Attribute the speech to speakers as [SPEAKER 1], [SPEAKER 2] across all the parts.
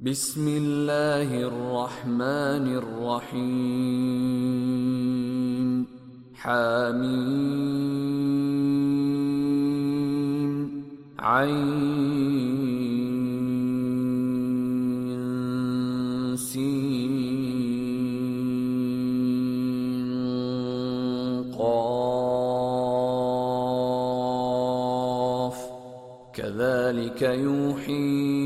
[SPEAKER 1] بسم الله الرحمن الرحيم حميم كذلك يوحي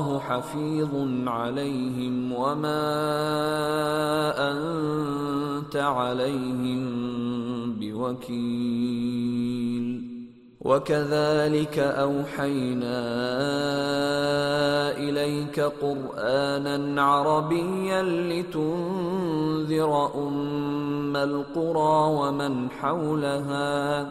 [SPEAKER 1] الله حفيظ عليهم وما انت عليهم بوكيل وكذلك اوحينا اليك قرانا عربيا لتنذر ام القرى ومن حولها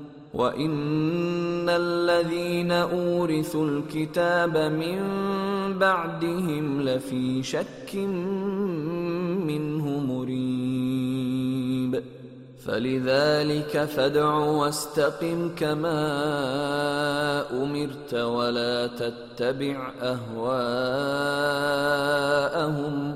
[SPEAKER 1] وان الذين اورثوا الكتاب من بعدهم لفي شك منه مريب فلذلك فادع واستقم كما امرت ولا تتبع اهواءهم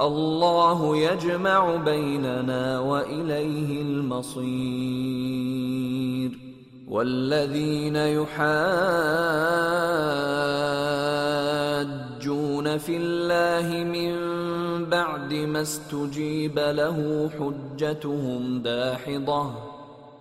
[SPEAKER 1] الله يجمع بيننا واليه المصير والذين يحاجون في الله من بعد ما استجيب له حجتهم داحضه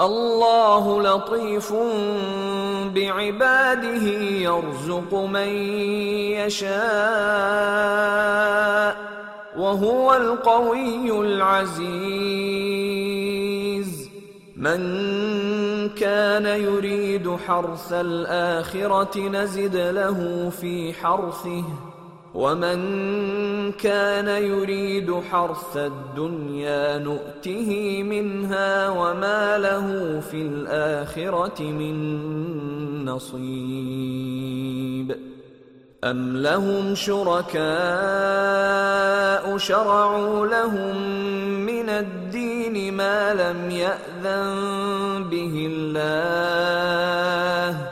[SPEAKER 1] الله لطيف بعباده يرزق من يشاء وهو القوي العزيز من كان يريد حرث الاخره نزد له في حرثه ومن كان يريد حرث الدنيا نؤته منها وما له في الاخره من نصيب ام لهم شركاء شرعوا لهم من الدين ما لم ياذن به الله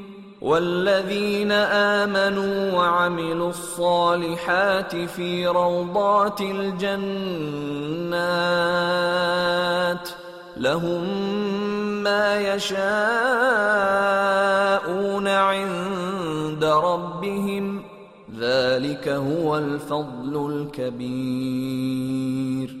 [SPEAKER 1] والذين امنوا وعملوا الصالحات في روضات الجنات لهم ما يشاءون عند ربهم ذلك هو الفضل الكبير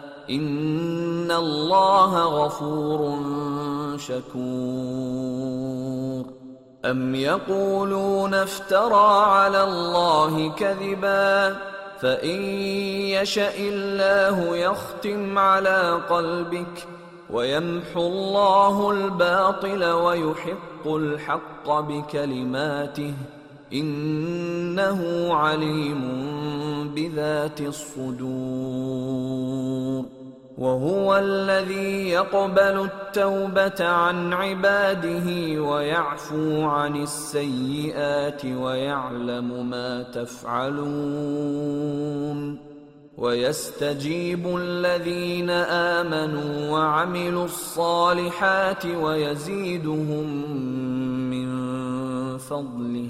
[SPEAKER 1] ان الله غفور شكور ام يقولون افترى على الله كذبا فان يشا الله يختم على قلبك ويمحو الله الباطل ويحق الحق بكلماته انه عليم بذات الصدور وهو الذي يقبل التوبه عن عباده ويعفو عن السيئات ويعلم ما تفعلون ويستجيب الذين امنوا وعملوا الصالحات ويزيدهم من فضله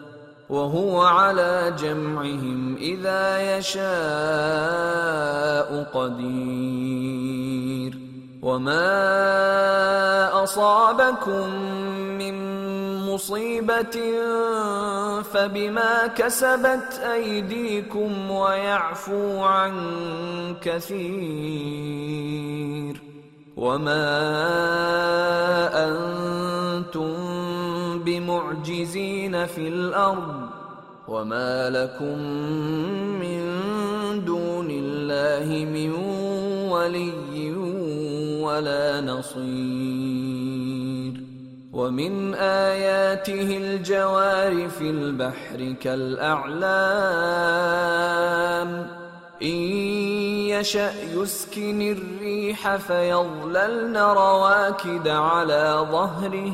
[SPEAKER 1] وهو على جمعهم اذا يشاء قدير وما اصابكم من مصيبه فبما كسبت ايديكم ويعفو عن كثير وما انتم معجزين في الارض وما لكم من دون الله من ولي ولا نصير ومن اياته الجوار في البحر كالاعلام إن يشأ يسكن الريح فيظللن رواكد على ظهره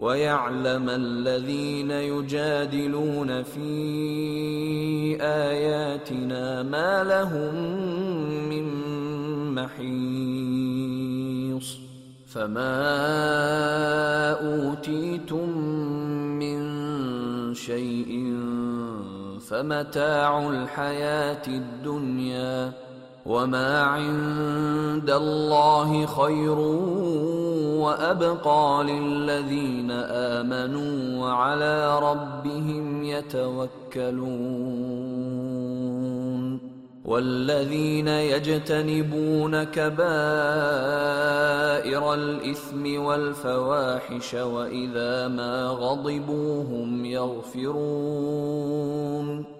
[SPEAKER 1] ويعلم الذين يجادلون في اياتنا ما لهم من محيص فما اوتيتم من شيء فمتاع الحياه الدنيا وما عند الله خير وابقى للذين امنوا وعلى ربهم يتوكلون والذين يجتنبون كبائر الاثم والفواحش واذا ما غضبوا هم يغفرون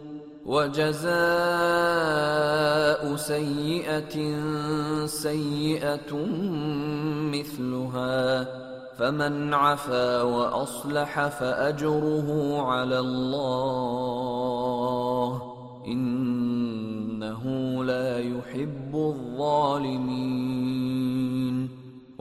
[SPEAKER 1] وجزاء سيئه سيئه مثلها فمن عفا واصلح فاجره على الله انه لا يحب الظالمين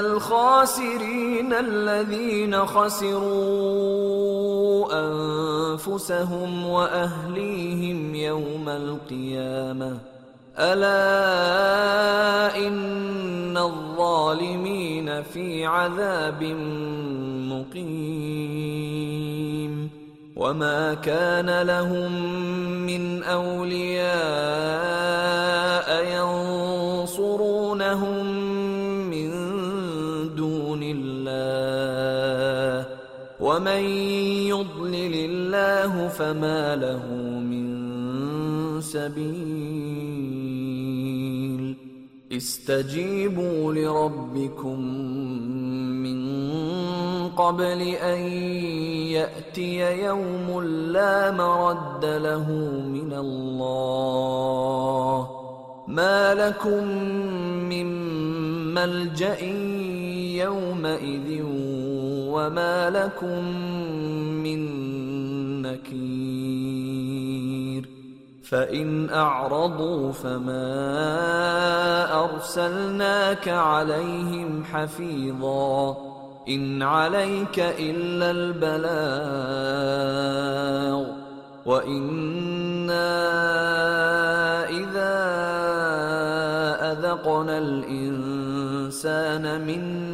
[SPEAKER 1] الخاسرين الذين خسروا انفسهم واهليهم يوم القيامه الا ان الظالمين في عذاب مقيم وما كان لهم من اولياء ومن يضلل الله فما له من سبيل استجيبوا لربكم من قبل ان ياتي يوم لا مرد له من الله ما لكم من ملجا يومئذ وما لكم من نكير فان اعرضوا فما ارسلناك عليهم حفيظا ان عليك الا البلاغ وانا اذا اذقنا الانسان منا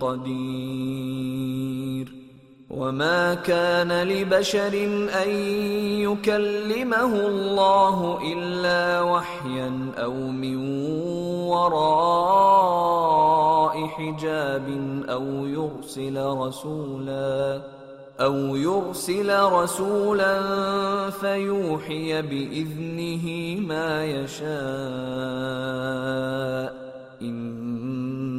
[SPEAKER 1] قدير وما كان لبشر ان يكلمه الله الا وحيا او من وراء حجاب او يرسل رسولا او يرسل رسولا فيوحي باذنه ما يشاء